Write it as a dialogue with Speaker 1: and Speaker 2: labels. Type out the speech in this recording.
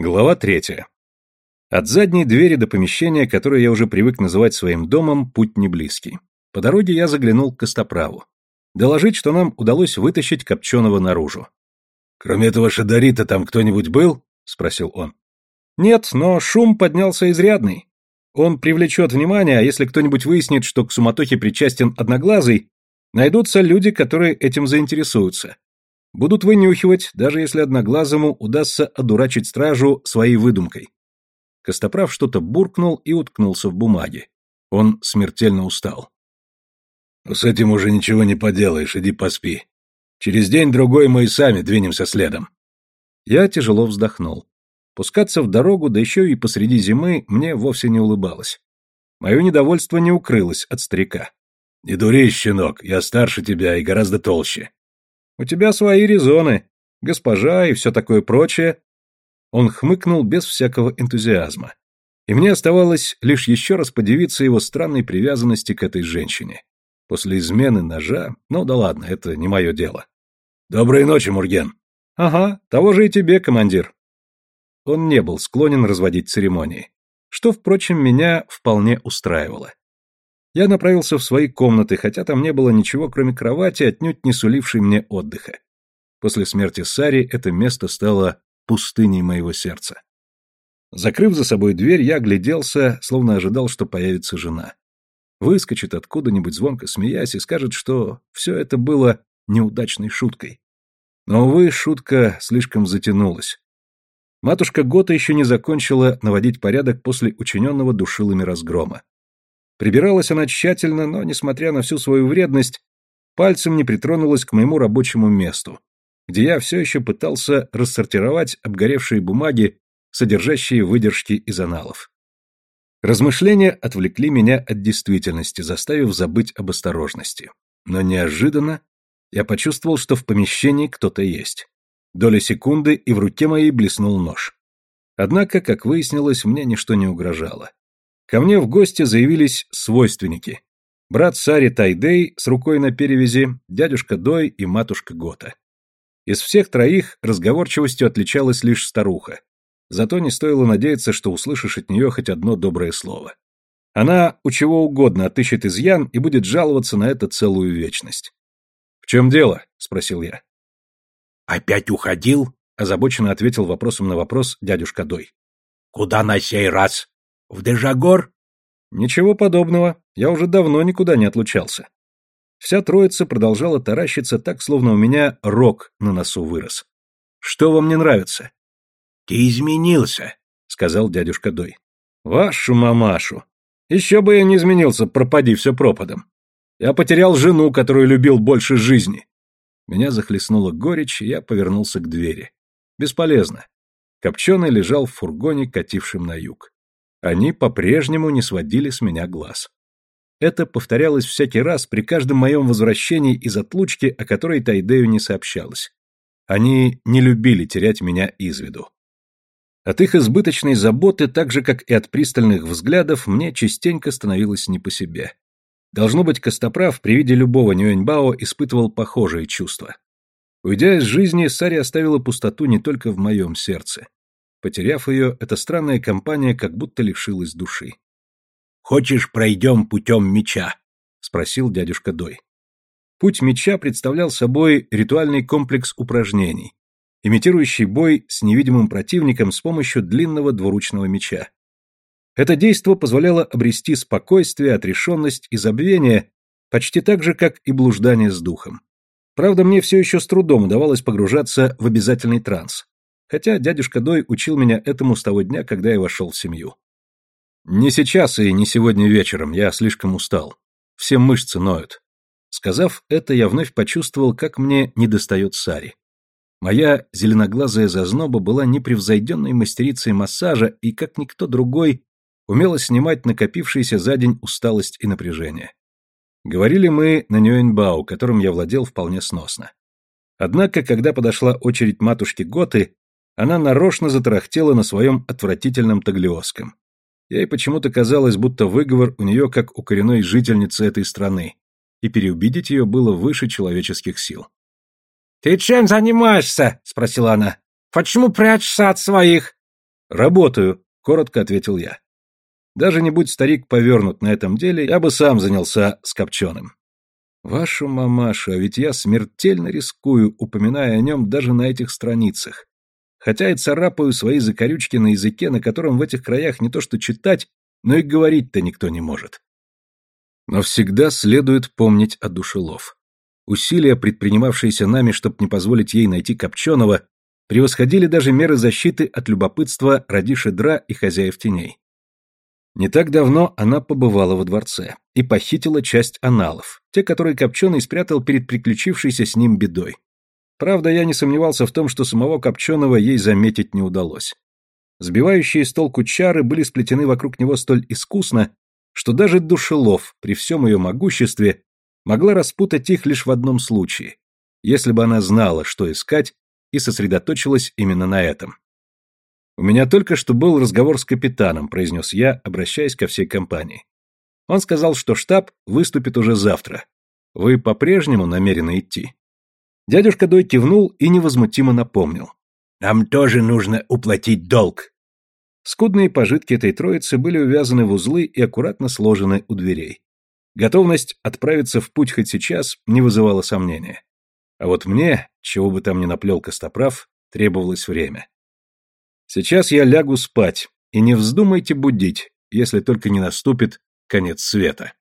Speaker 1: Глава третья. От задней двери до помещения, которое я уже привык называть своим домом, путь не близкий. По дороге я заглянул к Костоправу. Доложить, что нам удалось вытащить Копченого наружу.
Speaker 2: «Кроме этого шадарита там кто-нибудь был?» — спросил он.
Speaker 1: «Нет, но шум поднялся изрядный. Он привлечет внимание, а если кто-нибудь выяснит, что к суматохе причастен Одноглазый, найдутся люди, которые этим заинтересуются. Будут вынюхивать, даже если Одноглазому удастся одурачить стражу своей выдумкой. Костоправ что-то буркнул и уткнулся в бумаге. Он смертельно устал.
Speaker 2: «Ну, «С этим уже ничего не поделаешь, иди поспи. Через день-другой мы и сами двинемся следом».
Speaker 1: Я тяжело вздохнул. Пускаться в дорогу, да еще и посреди зимы, мне вовсе не улыбалось. Мое недовольство не укрылось от старика.
Speaker 2: «Не дури, щенок, я старше тебя и гораздо толще.
Speaker 1: У тебя свои резоны, госпожа и все такое прочее. Он хмыкнул без всякого энтузиазма. И мне оставалось лишь еще раз подивиться его странной привязанности к этой женщине. После измены ножа, ну да ладно, это не мое дело.
Speaker 2: Доброй ночи, Мурген.
Speaker 1: Ага, того же и тебе, командир. Он не был склонен разводить церемонии, что, впрочем, меня вполне устраивало. Я направился в свои комнаты, хотя там не было ничего, кроме кровати, отнюдь не сулившей мне отдыха. После смерти Сари это место стало пустыней моего сердца. Закрыв за собой дверь, я огляделся, словно ожидал, что появится жена. Выскочит откуда-нибудь звонко смеясь и скажет, что все это было неудачной шуткой. Но, увы, шутка слишком затянулась. Матушка Гота еще не закончила наводить порядок после учиненного душилами разгрома. Прибиралась она тщательно, но, несмотря на всю свою вредность, пальцем не притронулась к моему рабочему месту, где я все еще пытался рассортировать обгоревшие бумаги, содержащие выдержки из аналов. Размышления отвлекли меня от действительности, заставив забыть об осторожности. Но неожиданно я почувствовал, что в помещении кто-то есть. Доля секунды, и в руке моей блеснул нож. Однако, как выяснилось, мне ничто не угрожало. Ко мне в гости заявились свойственники. Брат Сари Тайдей с рукой на перевязи, дядюшка Дой и матушка Гота. Из всех троих разговорчивостью отличалась лишь старуха. Зато не стоило надеяться, что услышишь от нее хоть одно доброе слово. Она у чего угодно отыщет изъян и будет жаловаться на это целую вечность. «В чем дело?» — спросил я.
Speaker 3: «Опять уходил?»
Speaker 1: — озабоченно ответил вопросом на вопрос дядюшка Дой.
Speaker 3: «Куда на сей раз?» В Дежагор?
Speaker 1: Ничего подобного. Я уже давно никуда не отлучался. Вся троица продолжала таращиться так, словно у меня рог на носу вырос. Что вам не нравится?
Speaker 3: Ты изменился,
Speaker 1: сказал дядюшка Дой. Вашу мамашу. Еще бы я не изменился, пропади все пропадом. Я потерял жену, которую любил больше жизни. Меня захлестнула горечь, и я повернулся к двери. Бесполезно. Копченый лежал в фургоне, катившем на юг. Они по-прежнему не сводили с меня глаз. Это повторялось всякий раз при каждом моем возвращении из отлучки, о которой Тайдею не сообщалось. Они не любили терять меня из виду. От их избыточной заботы, так же, как и от пристальных взглядов, мне частенько становилось не по себе. Должно быть, Костоправ при виде любого Нюэньбао испытывал похожие чувства. Уйдя из жизни, Сари оставила пустоту не только в моем сердце. Потеряв ее, эта странная компания как будто лишилась души.
Speaker 3: «Хочешь, пройдем путем меча?» — спросил дядюшка Дой.
Speaker 1: Путь меча представлял собой ритуальный комплекс упражнений, имитирующий бой с невидимым противником с помощью длинного двуручного меча. Это действо позволяло обрести спокойствие, отрешенность и забвение почти так же, как и блуждание с духом. Правда, мне все еще с трудом удавалось погружаться в обязательный транс хотя дядюшка Дой учил меня этому с того дня, когда я вошел в семью. Не сейчас и не сегодня вечером, я слишком устал. Все мышцы ноют. Сказав это, я вновь почувствовал, как мне недостает Сари. Моя зеленоглазая зазноба была непревзойденной мастерицей массажа и, как никто другой, умела снимать накопившиеся за день усталость и напряжение. Говорили мы на Нюэньбау, которым я владел вполне сносно. Однако, когда подошла очередь матушки Готы, она нарочно затарахтела на своем отвратительном таглиоском. Ей почему-то казалось, будто выговор у нее как у коренной жительницы этой страны, и переубедить ее было выше человеческих сил.
Speaker 4: «Ты чем занимаешься?» — спросила она. «Почему прячешься от своих?»
Speaker 1: Работаю, коротко ответил я. Даже не будь старик повернут на этом деле, я бы сам занялся с копченым. Вашу мамашу, а ведь я смертельно рискую, упоминая о нем даже на этих страницах. Хотя и царапаю свои закорючки на языке, на котором в этих краях не то что читать, но и говорить-то никто не может. Но всегда следует помнить о душелов. Усилия, предпринимавшиеся нами, чтобы не позволить ей найти Копченого, превосходили даже меры защиты от любопытства ради Шедра и хозяев теней. Не так давно она побывала во дворце и похитила часть аналов, те, которые Копченый спрятал перед приключившейся с ним бедой. Правда, я не сомневался в том, что самого Копченого ей заметить не удалось. Сбивающие с толку чары были сплетены вокруг него столь искусно, что даже Душелов, при всем ее могуществе, могла распутать их лишь в одном случае, если бы она знала, что искать, и сосредоточилась именно на этом. «У меня только что был разговор с капитаном», — произнес я, обращаясь ко всей компании. Он сказал, что штаб выступит уже завтра. Вы по-прежнему намерены идти? Дядюшка Дой кивнул и невозмутимо напомнил.
Speaker 3: «Нам тоже нужно уплатить долг».
Speaker 1: Скудные пожитки этой троицы были увязаны в узлы и аккуратно сложены у дверей. Готовность отправиться в путь хоть сейчас не вызывала сомнения. А вот мне, чего бы там ни наплел Костоправ, требовалось время. Сейчас я лягу спать, и не вздумайте будить, если только не наступит конец света.